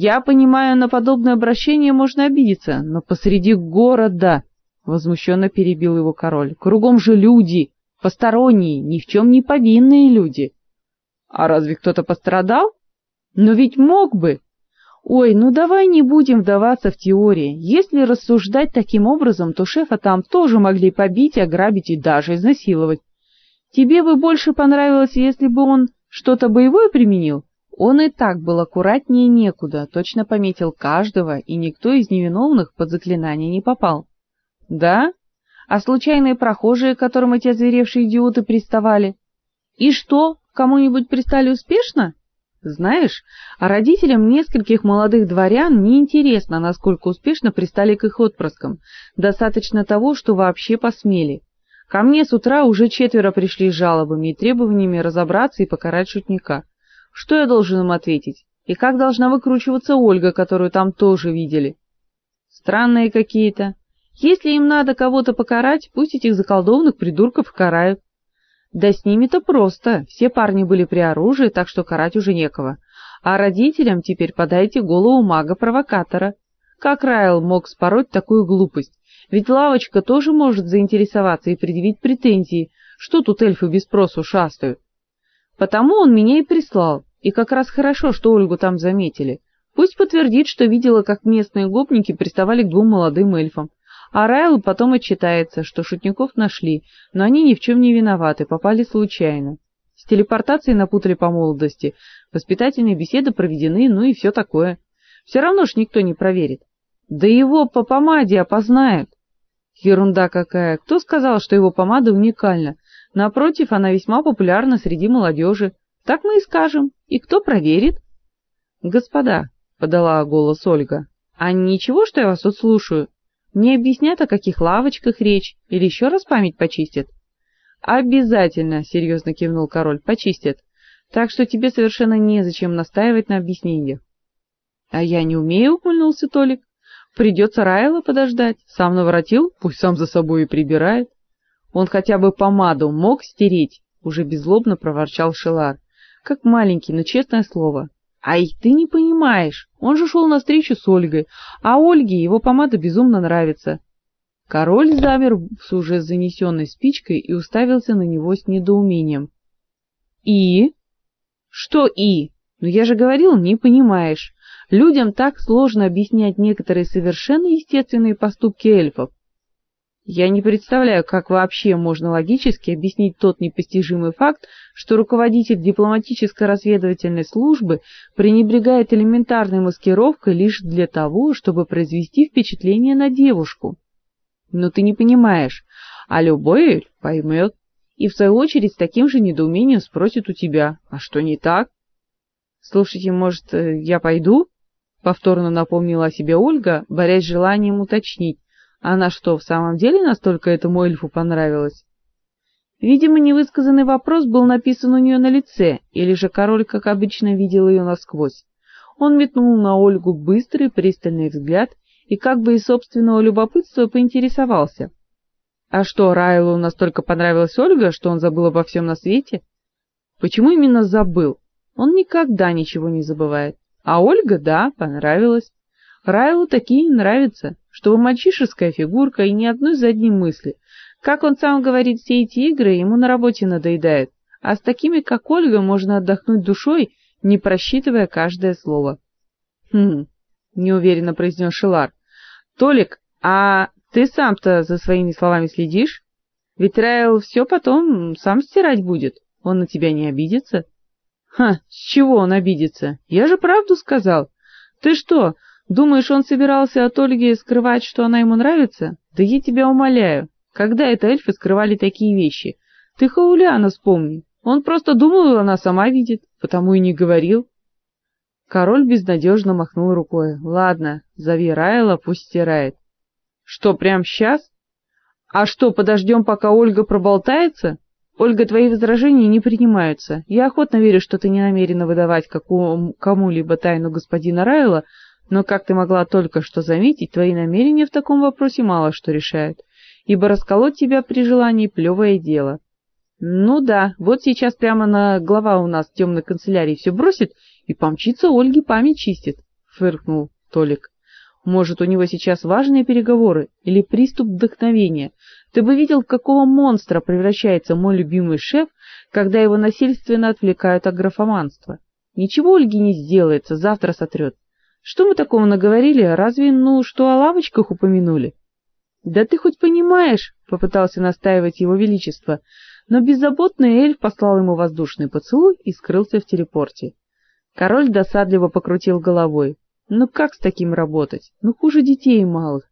Я понимаю, на подобное обращение можно обидеться, но посреди города, возмущенно перебил его король. Кругом же люди, посторонние, ни в чем не повинные люди. А разве кто-то пострадал? Но ведь мог бы. Ой, ну давай не будем вдаваться в теории. Если рассуждать таким образом, то шефа там тоже могли побить, ограбить и даже изнасиловать. Тебе бы больше понравилось, если бы он что-то боевое применил? Он и так был аккуратнее некуда, точно пометил каждого, и никто из невиновных под заклинание не попал. Да? А случайные прохожие, к которым эти озверевшие идиоты приставали? И что, кому-нибудь пристали успешно? Знаешь, а родителям нескольких молодых дворян неинтересно, насколько успешно пристали к их отпрыскам. Достаточно того, что вообще посмели. Ко мне с утра уже четверо пришли с жалобами и требованиями разобраться и покарать шутника. Что я должен им ответить? И как должна выкручиваться Ольга, которую там тоже видели? Странные какие-то. Если им надо кого-то покарать, пусть этих заколдованных придурков карают. Да с ними-то просто. Все парни были при оружии, так что карать уже некого. А родителям теперь подайте голову мага-провокатора. Как Райл мог спороть такую глупость? Ведь лавочка тоже может заинтересоваться и предъявить претензии, что тут эльфы без спросу шастают. Потому он меня и прислал. И как раз хорошо, что Ольгу там заметили. Пусть подтвердит, что видела, как местные гопники приставали к двум молодым эльфам. А Райл потом отчитается, что шутников нашли, но они ни в чем не виноваты, попали случайно. С телепортацией напутали по молодости, воспитательные беседы проведены, ну и все такое. Все равно ж никто не проверит. Да его по помаде опознают. Ерунда какая. Кто сказал, что его помада уникальна? Напротив, она весьма популярна среди молодежи. Так мы и скажем. И кто проверит? Господа, подала голос Ольга. А ничего, что я вас тут слушаю? Не объяснят, о каких лавочках речь, или еще раз память почистят? Обязательно, серьезно кивнул король. Почистят. Так что тебе совершенно незачем настаивать на объяснениях. А я не умею, ухмыльнулся Толик. Придется Райла подождать. Сам наворотил, пусть сам за собой и прибирает. Он хотя бы помаду мог стереть, уже беззлобно проворчал Шелар как маленький, но честное слово. Ай, ты не понимаешь. Он же шел на встречу с Ольгой, а Ольге его помада безумно нравится. Король замер с уже занесенной спичкой и уставился на него с недоумением. И что и? Ну я же говорил, не понимаешь. Людям так сложно объяснять некоторые совершенно естественные поступки эльфов. Я не представляю, как вообще можно логически объяснить тот непостижимый факт, что руководитель дипломатической разведывательной службы пренебрегает элементарной маскировкой лишь для того, чтобы произвести впечатление на девушку. Но ты не понимаешь, а любой поймет, и в свою очередь с таким же недоумением спросит у тебя: "А что не так?" Слушайте, может, э, я пойду? повторно напомнила о себе Ольга, борясь с желанием уточнить она что, в самом деле настолько этому эльфу понравилась? Видимо, невысказанный вопрос был написан у нее на лице, или же король, как обычно, видел ее насквозь. Он метнул на Ольгу быстрый, пристальный взгляд и как бы из собственного любопытства поинтересовался: "А что, Райлу настолько понравилась Ольга, что он забыл обо всем на свете?" Почему именно забыл? Он никогда ничего не забывает. А Ольга, да, понравилась. Райлу такие нравятся что вы мальчишеская фигурка и ни одной задней мысли. Как он сам говорит, все эти игры ему на работе надоедают, а с такими, как Ольга, можно отдохнуть душой, не просчитывая каждое слово. Хм, неуверенно произнес Шилар. Толик, а ты сам-то за своими словами следишь? Ведь Райл все потом сам стирать будет. Он на тебя не обидится? Ха, с чего он обидится? Я же правду сказал. Ты что, Думаешь, он собирался от Ольги скрывать, что она ему нравится? Да я тебя умоляю. Когда это эльфы скрывали такие вещи? Ты Хауляна вспомни. Он просто думал, она сама видит, потому и не говорил. Король безнадежно махнул рукой. Ладно, зови Райла, пусть стирает. Что, прямо сейчас? А что, подождем, пока Ольга проболтается? Ольга, твои возражения не принимаются. Я охотно верю, что ты не намерена выдавать кому-либо тайну господина Райла, но, как ты могла только что заметить, твои намерения в таком вопросе мало что решают, ибо расколоть тебя при желании плевое дело. Ну да, вот сейчас прямо на глава у нас темной канцелярии все бросит и помчится Ольге память чистит, фыркнул Толик. Может, у него сейчас важные переговоры или приступ вдохновения? Ты бы видел, в какого монстра превращается мой любимый шеф, когда его насильственно отвлекают от графоманства. Ничего Ольге не сделается, завтра сотрет. Что мы такого наговорили? Разве ну что о лавочках упомянули? Да ты хоть понимаешь, попытался настаивать его величество, но беззаботный эльф послал ему воздушный поцелуй и скрылся в телепорте. Король досадливо покрутил головой. Ну как с таким работать? Ну хуже детей малых.